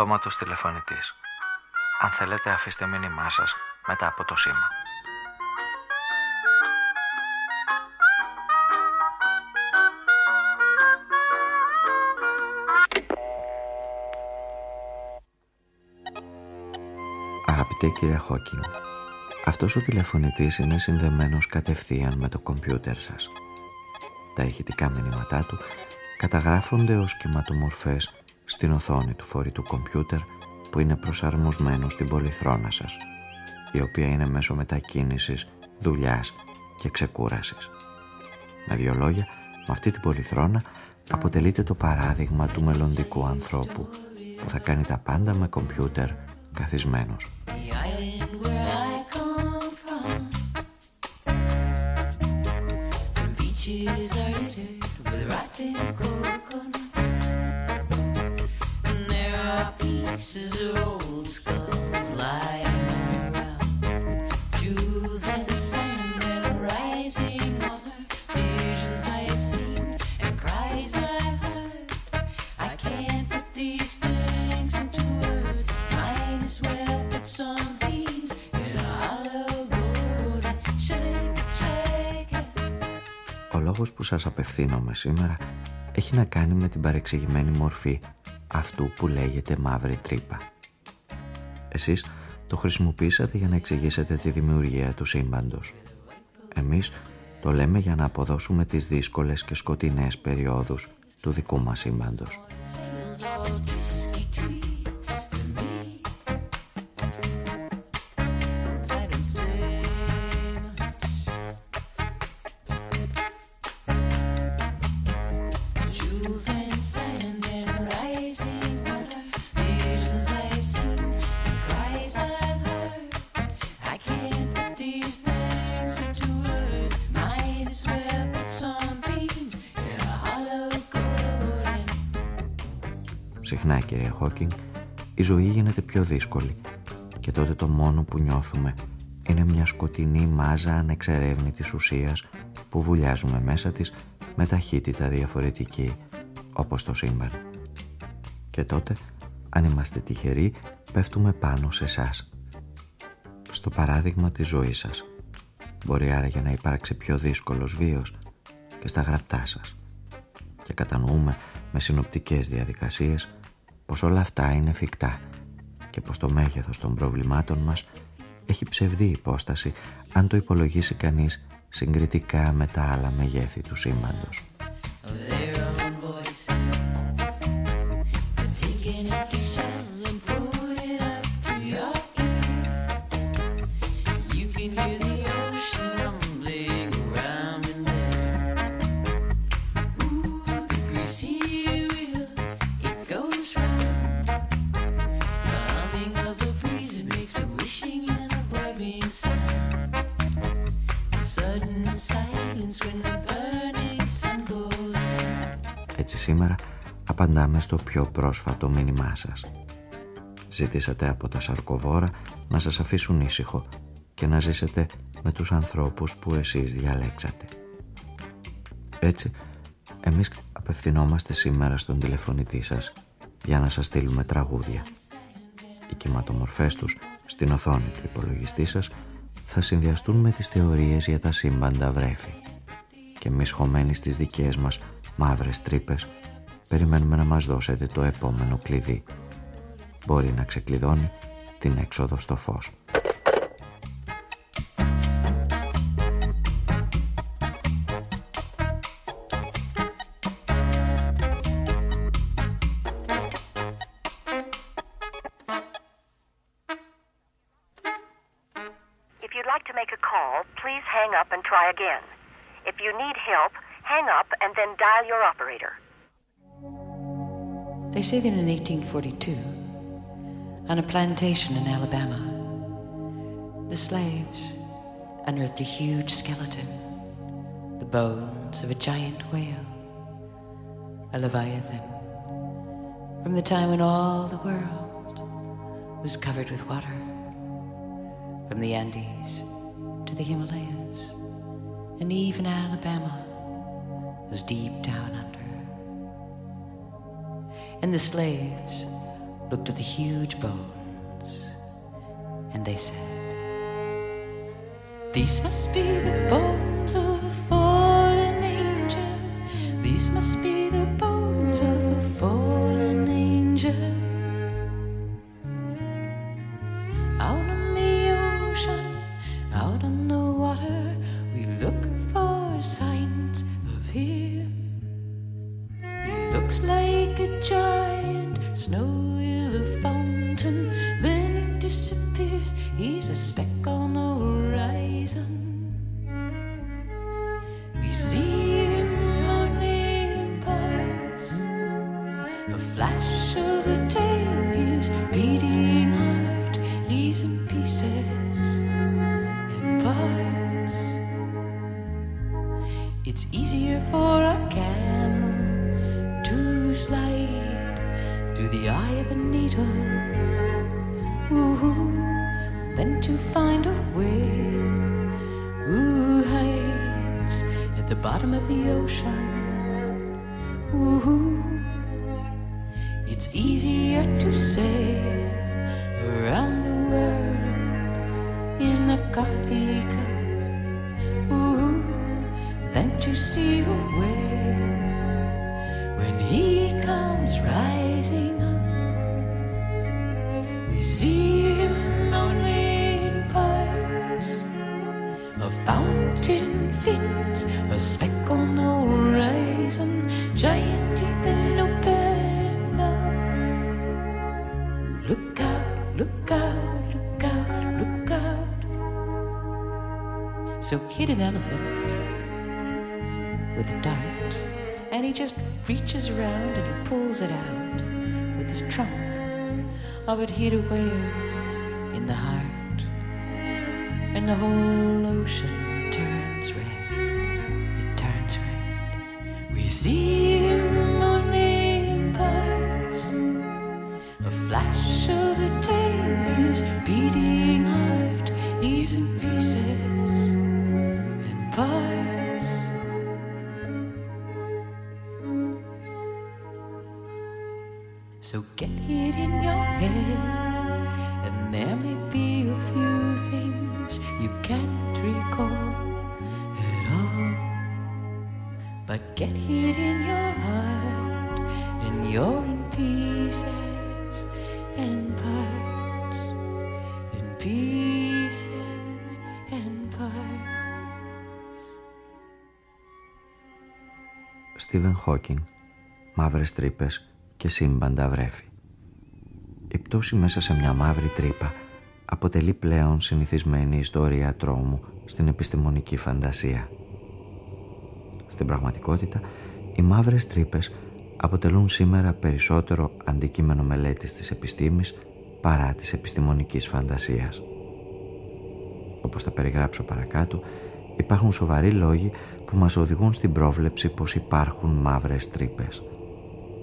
Αυτόματος τηλεφωνητής. Αν θέλετε αφήστε μήνυμά σας μετά από το σήμα. Αγαπητέ κύριε Χόκκινγκ, αυτός ο τηλεφωνητής είναι συνδεμένος κατευθείαν με το κομπιούτερ σας. Τα ηχητικά μηνύματά του καταγράφονται ως κυματομορφές στην οθόνη του φορητού κομπιούτερ που είναι προσαρμοσμένο στην πολυθρόνα σας, η οποία είναι μέσω μετακίνησης, δουλειάς και ξεκούρασης. Με δύο λόγια, με αυτή την πολυθρόνα αποτελείται το παράδειγμα του μελλοντικού ανθρώπου που θα κάνει τα πάντα με κομπιούτερ καθισμένος. λόγος που σας απευθύνομαι σήμερα έχει να κάνει με την παρεξηγημένη μορφή αυτού που λέγεται μαύρη τρύπα. Εσείς το χρησιμοποίησατε για να εξηγήσετε τη δημιουργία του σύμπαντος. Εμείς το λέμε για να αποδώσουμε τις δύσκολες και σκοτεινές περιόδους του δικού μας σύμπαντος. Χόκινγκ η ζωή γίνεται πιο δύσκολη και τότε το μόνο που νιώθουμε είναι μια σκοτεινή μάζα ανεξερεύνητης ουσίας που βουλιάζουμε μέσα της με ταχύτητα διαφορετική όπως το σύμπαν. Και τότε, αν είμαστε τυχεροί, πέφτουμε πάνω σε εσάς. Στο παράδειγμα της ζωής σας. Μπορεί άραγε να υπάρξει πιο δύσκολος βίος και στα γραπτά σας. Και κατανοούμε με συνοπτικές διαδικασίες πως όλα αυτά είναι εφικτά και πως το μέγεθος των προβλημάτων μας έχει ψευδή υπόσταση αν το υπολογίσει κανείς συγκριτικά με τα άλλα μεγέθη του σύμπαντος. σήμερα απαντάμε στο πιο πρόσφατο μήνυμά σας. Ζητήσατε από τα σαρκοβόρα να σας αφήσουν ήσυχο και να ζήσετε με τους ανθρώπους που εσείς διαλέξατε. Έτσι, εμείς απευθυνόμαστε σήμερα στον τηλεφωνητή σας για να σας στείλουμε τραγούδια. Οι κυματομορφές τους στην οθόνη του υπολογιστή σας θα συνδυαστούν με τις θεωρίες για τα σύμπαντα βρέφη και εμείς χωμένοι στις δικές μας μαύρες τρύπες περιμένουμε να μας δώσετε το επόμενο κλειδί. Μπορεί να ξεκλειδώνει την έξοδο στο φως. If you'd like to make a call, please hang up and try again. If you need help, hang up and then dial your operator. They say that in 1842, on a plantation in Alabama, the slaves unearthed a huge skeleton, the bones of a giant whale, a leviathan, from the time when all the world was covered with water, from the Andes to the Himalayas, and even Alabama was deep down under. And the slaves looked at the huge bones, and they said, These must be the bones of a fallen angel. These must be the bones of a fallen angel. Out like a giant snow it's easier to sail around the world in a coffee cup ooh, than to see a whale when he comes rising up. We see him only in parts, a fountain fins, a speck on the So hit an elephant with a dart, and he just reaches around and he pulls it out with his trunk of it hid away in the heart, and the whole ocean turns red. It turns red. We see Στίβεν Χόκινγκ, μαύρες τρύπες και σύμπαντα βρέφη. Η πτώση μέσα σε μια μαύρη τρύπα αποτελεί πλέον συνηθισμένη ιστορία τρόμου στην επιστημονική φαντασία. Στην πραγματικότητα, οι μαύρες τρύπες αποτελούν σήμερα περισσότερο αντικείμενο μελέτης της επιστήμης παρά της επιστημονικής φαντασίας. Όπως θα περιγράψω παρακάτω, υπάρχουν σοβαροί λόγοι που μας οδηγούν στην πρόβλεψη πως υπάρχουν μαύρες τρύπες.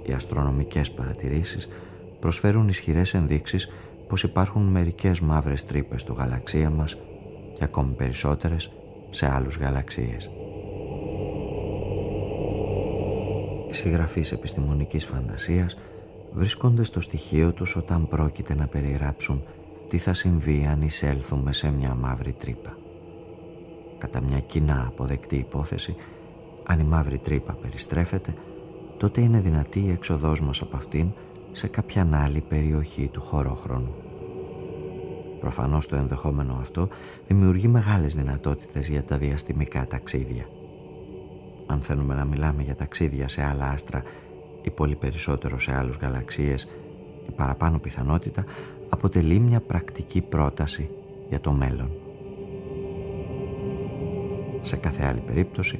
Οι αστρονομικές παρατηρήσεις προσφέρουν ισχυρές ενδείξεις πως υπάρχουν μερικές μαύρες τρύπες στο γαλαξία μας και ακόμη περισσότερες σε άλλους γαλαξίες. Οι συγγραφείς επιστημονικής φαντασίας βρίσκονται στο στοιχείο τους όταν πρόκειται να περιγράψουν τι θα συμβεί αν εισέλθουμε σε μια μαύρη τρύπα. Κατά μια κοινά αποδεκτή υπόθεση, αν η μαύρη τρύπα περιστρέφεται, τότε είναι δυνατή η έξοδός μας από αυτήν σε κάποια άλλη περιοχή του χωρόχρονου. Προφανώς το ενδεχόμενο αυτό δημιουργεί μεγάλες δυνατότητες για τα διαστημικά ταξίδια. Αν θέλουμε να μιλάμε για ταξίδια σε άλλα άστρα ή πολύ περισσότερο σε άλλους γαλαξίες, η παραπάνω πιθανότητα αποτελεί μια πρακτική πρόταση για το μέλλον. Σε κάθε άλλη περίπτωση,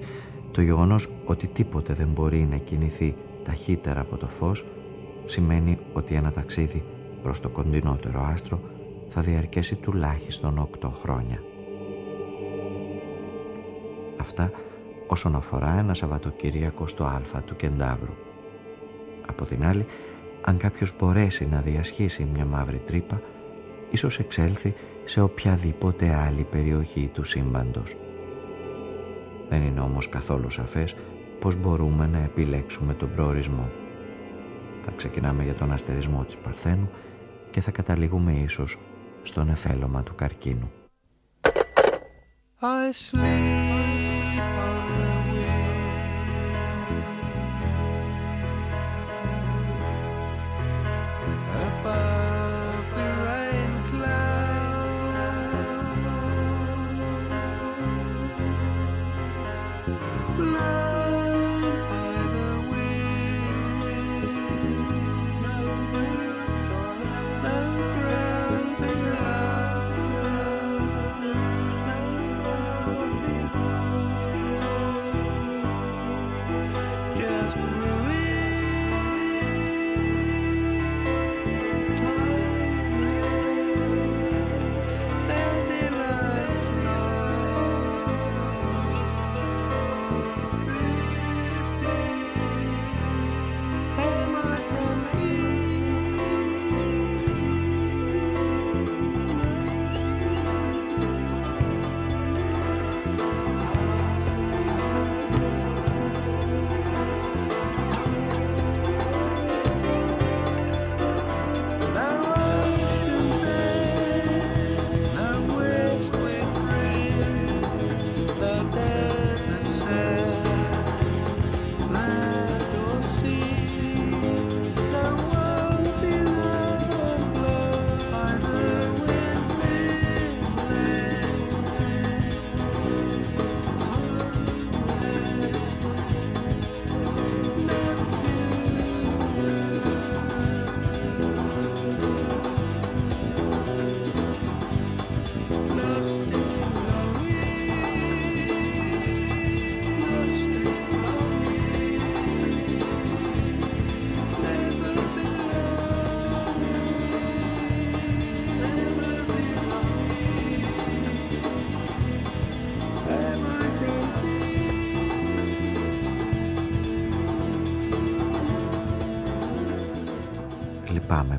το γεγονός ότι τίποτε δεν μπορεί να κινηθεί ταχύτερα από το φως σημαίνει ότι ένα ταξίδι προς το κοντινότερο άστρο θα διαρκέσει τουλάχιστον 8 χρόνια. Αυτά όσον αφορά ένα Σαββατοκύριακο στο Α του Κεντάβρου. Από την άλλη, αν κάποιος μπορέσει να διασχίσει μια μαύρη τρύπα, ίσως εξέλθει σε οποιαδήποτε άλλη περιοχή του σύμπαντος. Δεν είναι όμως καθόλου σαφές πώς μπορούμε να επιλέξουμε τον προορισμό. θα ξεκινάμε για τον αστερισμό της Παρθένου και θα καταλήγουμε ίσως στον εφέλωμα του καρκίνου. I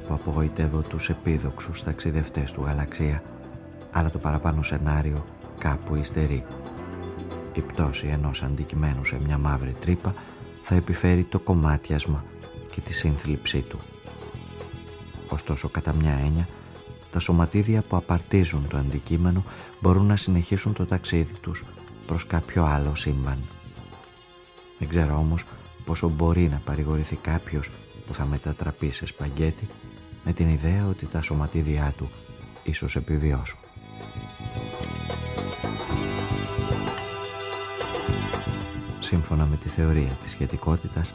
απογοητεύω τους επίδοξους ταξιδευτές του γαλαξία, αλλά το παραπάνω σενάριο κάπου υστερεί. Η πτώση ενός αντικειμένου σε μια μαύρη τρύπα θα επιφέρει το κομμάτιασμα και τη σύνθλιψή του. Ωστόσο, κατά μια έννοια, τα σωματίδια που απαρτίζουν το αντικείμενο μπορούν να συνεχίσουν το ταξίδι τους προς κάποιο άλλο σύμπαν. Δεν ξέρω όμως πόσο μπορεί να παρηγορηθεί κάποιος που θα μετατραπεί σε σπαγγέτι με την ιδέα ότι τα σωματίδια του ίσως επιβιώσουν. Σύμφωνα με τη θεωρία της σχετικότητας,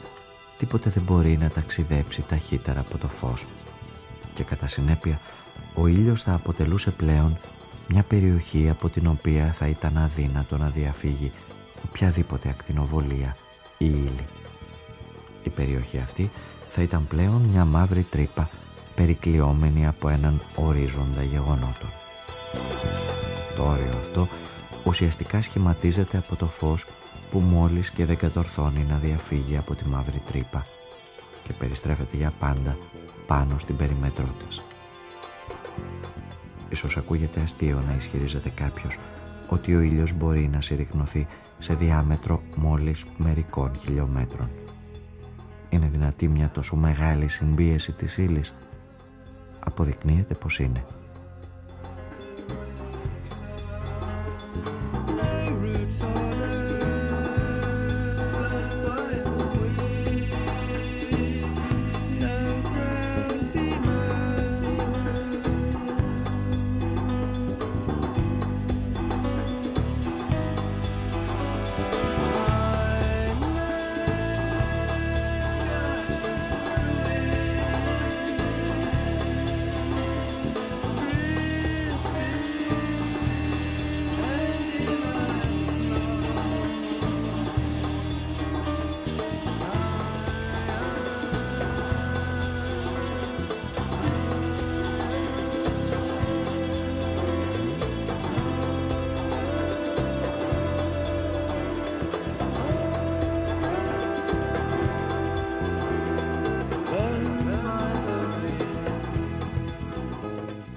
τίποτε δεν μπορεί να ταξιδέψει ταχύτερα από το φως και κατά συνέπεια ο ήλιος θα αποτελούσε πλέον μια περιοχή από την οποία θα ήταν αδύνατο να διαφύγει οποιαδήποτε ακτινοβολία ή ύλη. Η περιοχή αυτή θα ήταν πλέον μια μαύρη τρύπα περικλειόμενη από έναν ορίζοντα γεγονότων. Το όριο αυτό ουσιαστικά σχηματίζεται από το φως που μόλις και δεν κατορθώνει να διαφύγει από τη μαύρη τρύπα και περιστρέφεται για πάντα πάνω στην περιμέτρό της. Ίσως ακούγεται αστείο να ισχυρίζεται κάποιος ότι ο ήλιος μπορεί να συρρυκνωθεί σε διάμετρο μόλις μερικών χιλιόμετρων. Είναι δυνατή μια τόσο μεγάλη συμπίεση της ύλης αποδεικνύεται πως είναι.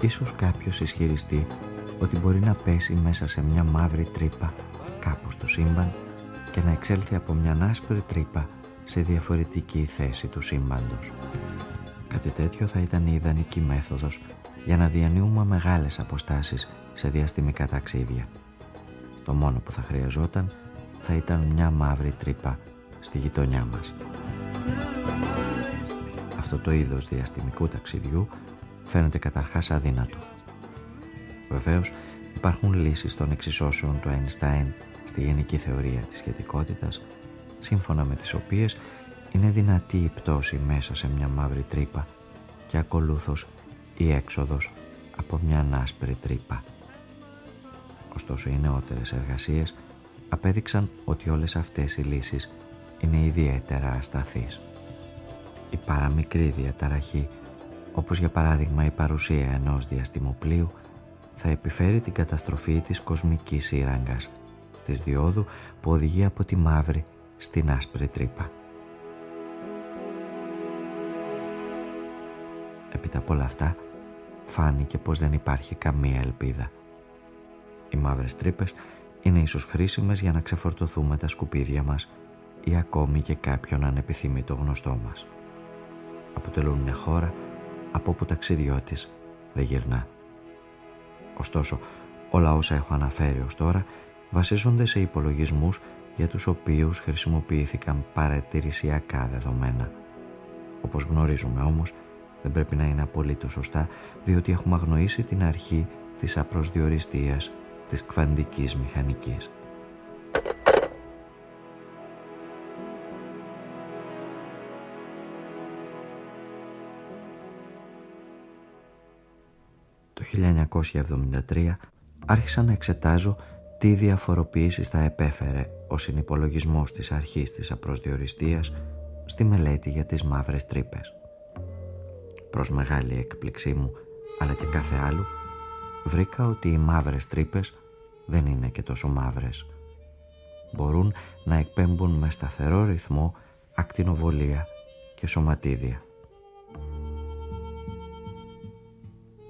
Ίσως κάποιος ισχυριστεί ότι μπορεί να πέσει μέσα σε μια μαύρη τρύπα κάπου στο σύμπαν και να εξέλθει από μια άσπρη τρύπα σε διαφορετική θέση του σύμπαντος. Κάτι τέτοιο θα ήταν η ιδανική μέθοδος για να διανύουμε μεγάλες αποστάσεις σε διαστημικά ταξίδια. Το μόνο που θα χρειαζόταν θα ήταν μια μαύρη τρύπα στη γειτονιά μας. Αυτό το είδος διαστημικού ταξιδιού φαίνεται καταρχάς αδύνατο. Βεβαίως υπάρχουν λύσεις των εξισώσεων του Einstein στη γενική θεωρία της σχετικότητας σύμφωνα με τις οποίες είναι δυνατή η πτώση μέσα σε μια μαύρη τρύπα και ακολούθως η έξοδος από μια άσπρη τρύπα. Ωστόσο οι νεότερες εργασίες απέδειξαν ότι όλες αυτές οι λύσεις είναι ιδιαίτερα ασταθείς. Η παραμικρή διαταραχή, όπως για παράδειγμα η παρουσία ενός διαστημοπλίου, θα επιφέρει την καταστροφή της κοσμικής σύραγγας, της διόδου που οδηγεί από τη μαύρη στην άσπρη τρύπα. Έπειτα από όλα αυτά, φάνηκε πως δεν υπάρχει καμία ελπίδα. Οι μαύρες τρύπες είναι ίσως χρήσιμες για να ξεφορτωθούμε τα σκουπίδια μας ή ακόμη και κάποιον ανεπιθύμητο γνωστό μας. Αποτελούν μια χώρα από όπου ταξιδιώτης δεν γυρνά. Ωστόσο, όλα όσα έχω αναφέρει ως τώρα βασίζονται σε υπολογισμούς για τους οποίους χρησιμοποιήθηκαν παρατηρησιακά δεδομένα. Όπως γνωρίζουμε όμως, δεν πρέπει να είναι απολύτως σωστά, διότι έχουμε αγνοήσει την αρχή της απροσδιοριστίας της κβαντικής μηχανικής. 1973 άρχισα να εξετάζω τι διαφοροποιήσεις θα επέφερε ο συνυπολογισμός της αρχής της απροσδιοριστίας στη μελέτη για τις μαύρες τρύπες. Προς μεγάλη έκπληξή μου, αλλά και κάθε άλλου, βρήκα ότι οι μαύρες τρύπες δεν είναι και τόσο μαύρες. Μπορούν να εκπέμπουν με σταθερό ρυθμό ακτινοβολία και σωματίδια.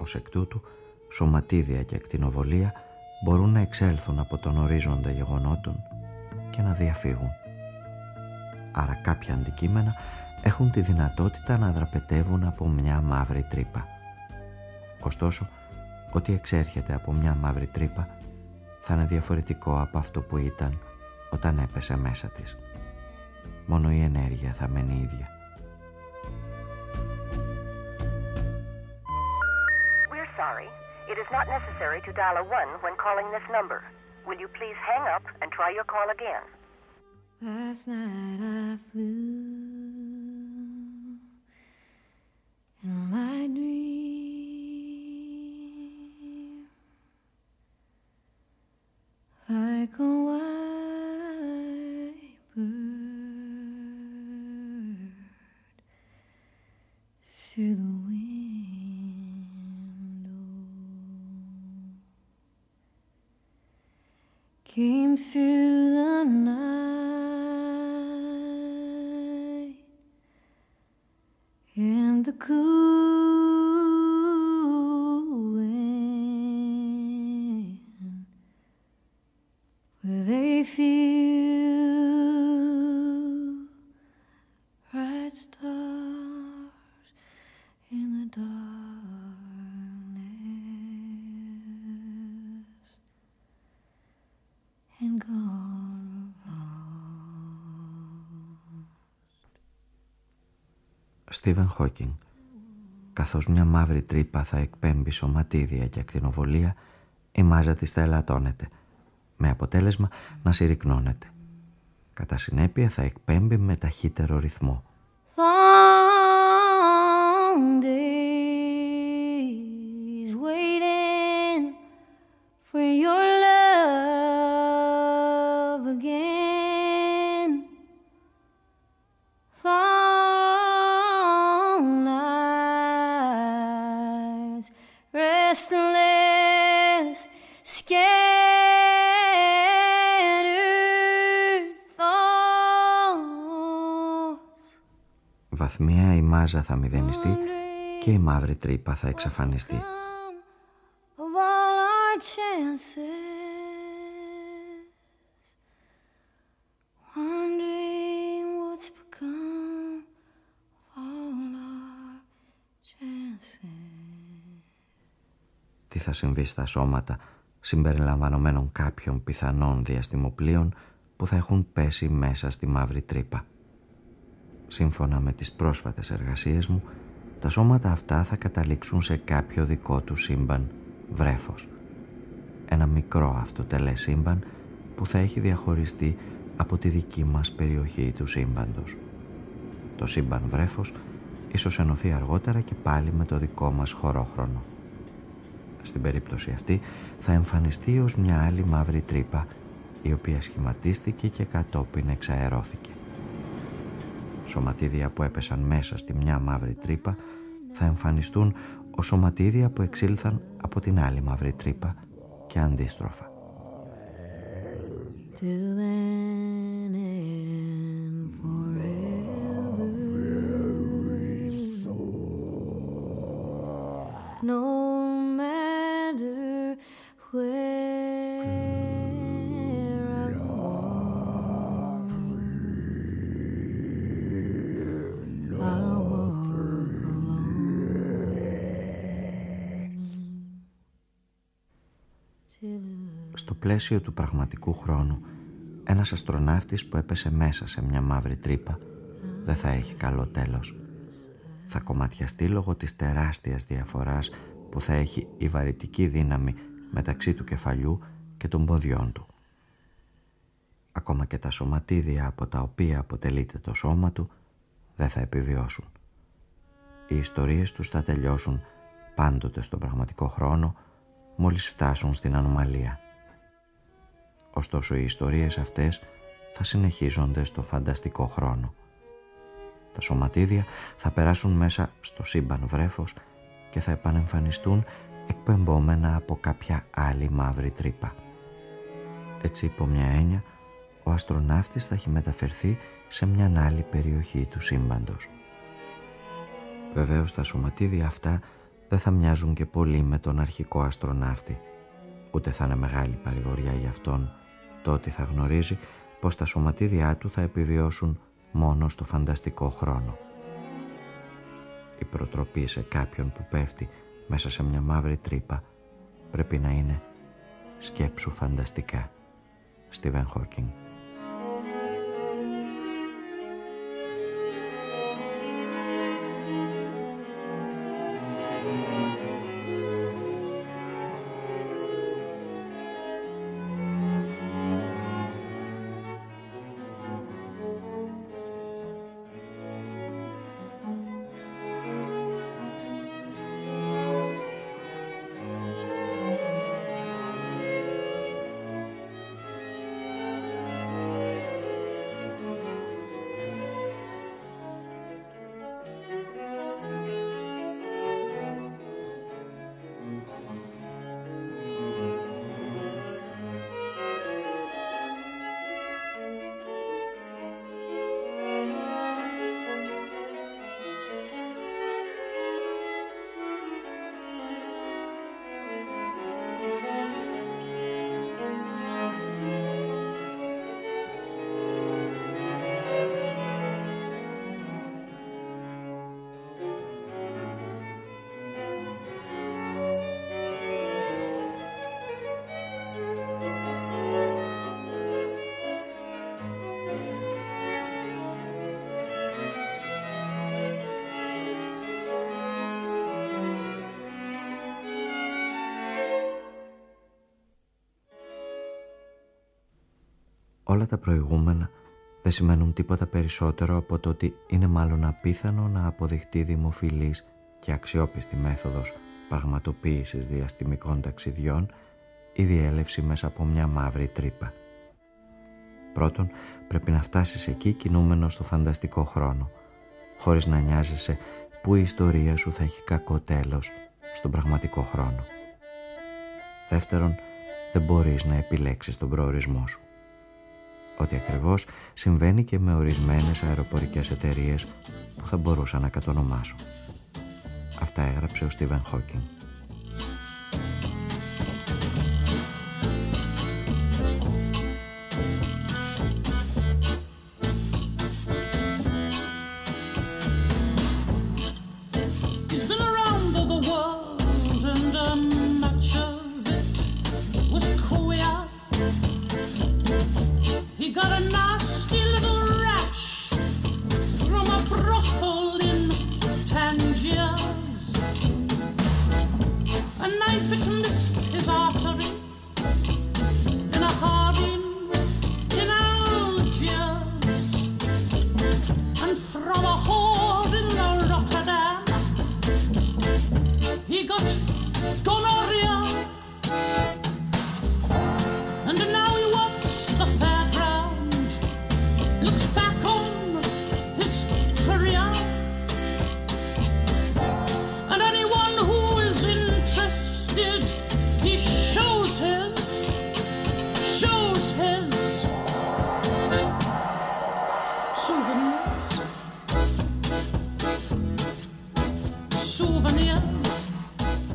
Ως εκ τούτου, σωματίδια και ακτινοβολία μπορούν να εξέλθουν από τον ορίζοντα γεγονότων και να διαφύγουν. Άρα κάποια αντικείμενα έχουν τη δυνατότητα να δραπετεύουν από μια μαύρη τρύπα. Ωστόσο, ό,τι εξέρχεται από μια μαύρη τρύπα θα είναι διαφορετικό από αυτό που ήταν όταν έπεσε μέσα της. Μόνο η ενέργεια θα μένει ίδια. Is not necessary to dial a 1 when calling this number. Will you please hang up and try your call again? Last night I flew in my dream like a white bird through the window came through the night and the cool Χόκινγκ Καθώς μια μαύρη τρύπα θα εκπέμπει σωματίδια και ακτινοβολία, η μάζα της θα ελαττώνεται, με αποτέλεσμα να συρρυκνώνεται. Κατά συνέπεια θα εκπέμπει με ταχύτερο ρυθμό. Μάζα θα μηδενιστεί και η μαύρη τρύπα θα εξαφανιστεί. of all our chances. Wondering what's become of all our Τι θα συμβεί στα σώματα συμπεριλαμβανομένων κάποιων πιθανών διαστημοπλοίων που θα έχουν πέσει μέσα στη μαύρη τρύπα; Σύμφωνα με τις πρόσφατες εργασίες μου, τα σώματα αυτά θα καταλήξουν σε κάποιο δικό του σύμπαν βρέφος. Ένα μικρό αυτοτελές σύμπαν που θα έχει διαχωριστεί από τη δική μας περιοχή του σύμπαντος. Το σύμπαν βρέφος ίσως ενωθεί αργότερα και πάλι με το δικό μας χωρόχρονο. Στην περίπτωση αυτή θα εμφανιστεί ως μια άλλη μαύρη τρύπα η οποία σχηματίστηκε και κατόπιν εξαερώθηκε. Σωματίδια που έπεσαν μέσα στη μια μαύρη τρύπα θα εμφανιστούν ως σωματίδια που εξήλθαν από την άλλη μαύρη τρύπα και αντίστροφα. Στο πλαίσιο του πραγματικού χρόνου, ένας αστροναύτης που έπεσε μέσα σε μια μαύρη τρύπα δεν θα έχει καλό τέλος. Θα κομματιαστεί λόγω της τεράστιας διαφοράς που θα έχει η βαρυτική δύναμη μεταξύ του κεφαλιού και των ποδιών του. Ακόμα και τα σωματίδια από τα οποία αποτελείται το σώμα του δεν θα επιβιώσουν. Οι ιστορίες τους θα τελειώσουν πάντοτε στον πραγματικό χρόνο μόλις φτάσουν στην ανομαλία. Ωστόσο οι ιστορίες αυτές θα συνεχίζονται στο φανταστικό χρόνο. Τα σωματίδια θα περάσουν μέσα στο σύμπαν βρέφος και θα επανεμφανιστούν εκπεμπόμενα από κάποια άλλη μαύρη τρύπα. Έτσι υπό μια έννοια ο αστροναύτης θα έχει μεταφερθεί σε μια άλλη περιοχή του σύμπαντος. Βεβαίως τα σωματίδια αυτά δεν θα μοιάζουν και πολύ με τον αρχικό αστροναύτη. Ούτε θα είναι μεγάλη παρηγοριά για αυτόν το ότι θα γνωρίζει πως τα σωματίδια του θα επιβιώσουν μόνο στο φανταστικό χρόνο. Η προτροπή σε κάποιον που πέφτει μέσα σε μια μαύρη τρύπα πρέπει να είναι «σκέψου φανταστικά». Στίβεν Χόκινγκ όλα τα προηγούμενα δεν σημαίνουν τίποτα περισσότερο από το ότι είναι μάλλον απίθανο να αποδειχτεί δημοφιλής και αξιόπιστη μέθοδος πραγματοποίησης διαστημικών ταξιδιών η διέλευση μέσα από μια μαύρη τρύπα. Πρώτον, πρέπει να φτάσεις εκεί κινούμενος στο φανταστικό χρόνο, χωρίς να νοιάζεσαι που η ιστορία σου θα έχει κακό τέλος στον πραγματικό χρόνο. Δεύτερον, δεν μπορείς να επιλέξεις τον προορισμό σου ότι ακριβώς συμβαίνει και με ορισμένες αεροπορικές εταιρείες που θα μπορούσα να κατονομάσω. Αυτά έγραψε ο Στίβεν Χόκκινγκ.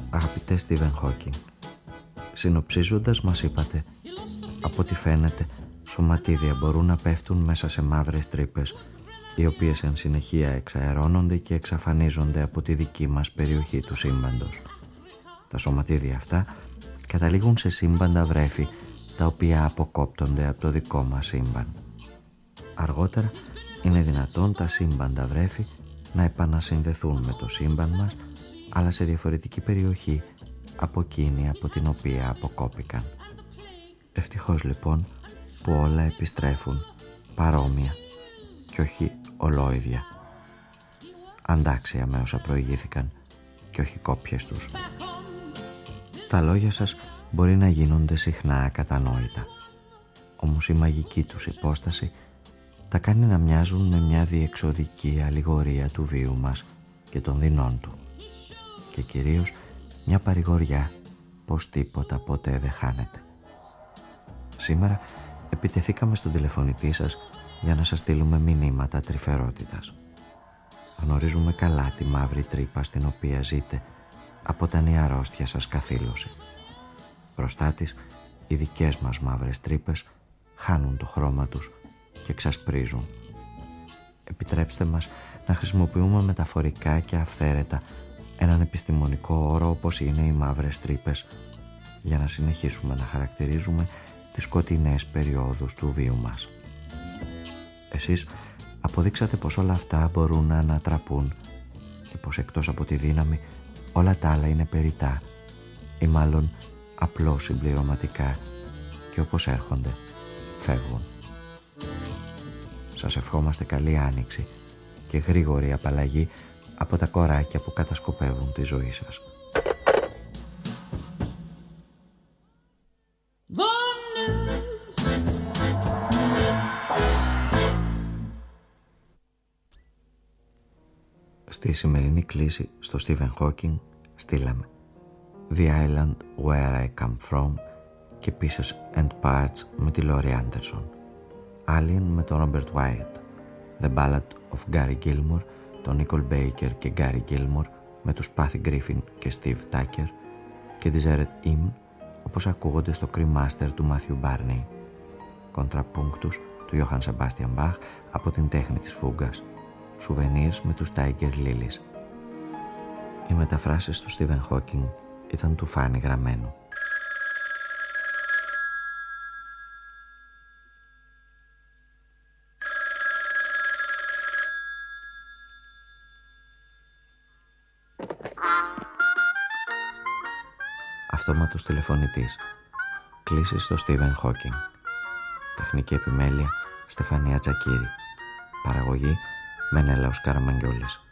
Αγαπητέ Στίβεν Χόκινγκ, συνοψίζοντας μας είπατε, από ό,τι φαίνεται, σωματίδια μπορούν να πέφτουν μέσα σε μαύρες τρύπες οι οποίες εν συνεχεία εξαερώνονται και εξαφανίζονται από τη δική μας περιοχή του σύμπαντος. Τα σωματίδια αυτά καταλήγουν σε σύμπαντα βρέφη τα οποία αποκόπτονται από το δικό μας σύμπαν. Αργότερα είναι δυνατόν τα σύμπαντα βρέφη να επανασυνδεθούν με το σύμπαν μας αλλά σε διαφορετική περιοχή από εκείνη από την οποία αποκόπηκαν. Ευτυχώς λοιπόν που όλα επιστρέφουν παρόμοια και όχι ολόιδια. Αντάξια με όσα προηγήθηκαν και όχι κόπιες τους. Τα λόγια σας μπορεί να γίνονται συχνά ακατανόητα. Όμως η μαγική τους υπόσταση τα κάνει να μοιάζουν με μια διεξοδική αλληγορία του βίου μας και των δεινών του. Και κυρίως μια παρηγοριά πως τίποτα ποτέ δεν χάνεται. Σήμερα επιτεθήκαμε στον τηλεφωνητή σας για να σας στείλουμε μηνύματα τρυφερότητας. Γνωρίζουμε καλά τη μαύρη τρύπα στην οποία ζείτε από τα η αρρώστια σας καθήλωση. Μπροστά της, οι δικές μας μαύρες τρύπες χάνουν το χρώμα τους και ξασπρίζουν. Επιτρέψτε μας να χρησιμοποιούμε μεταφορικά και αυθαίρετα έναν επιστημονικό όρο όπως είναι οι μαύρες τρύπες για να συνεχίσουμε να χαρακτηρίζουμε τις σκοτεινές περιόδους του βίου μας. Εσείς αποδείξατε πως όλα αυτά μπορούν να ανατραπούν και πως εκτός από τη δύναμη όλα τα άλλα είναι περιτά ή μάλλον απλώς συμπληρωματικά και όπως έρχονται φεύγουν. Σας ευχόμαστε καλή άνοιξη και γρήγορη απαλλαγή από τα κοράκια που κατασκοπεύουν τη ζωή σας. Σημερινή κλίση στο Stephen Hawking στείλαμε The Island Where I Come From και Pieces and Parts με τη Laurie Anderson Alien με τον Robert Wyatt The Ballad of Gary Gilmore τον Nicole Baker και Gary Gilmore με τους Pathy Griffin και Steve Tucker και Desert Im όπως ακούγονται στο Cremaster του Matthew Barney Κοντραπούγκτους του Johann Sebastian Bach από την τέχνη της φούγκας Souvenirs με τους Tiger Lilies Οι μεταφράσεις του Stephen Hawking ήταν του φάνη γραμμένου αυτόματος τηλεφωνητής. Κλήσεις στο Στίβεν Χόκινγκ. Τεχνική επιμέλεια Στεφανία Τσακύρη. Παραγωγή Μενέλαος Καραμαγγιόλης.